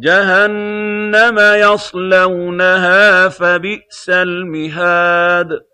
جَهَنَّمَ يَصْلَوْنَهَا فَبِئْسَ الْمِهَادُ.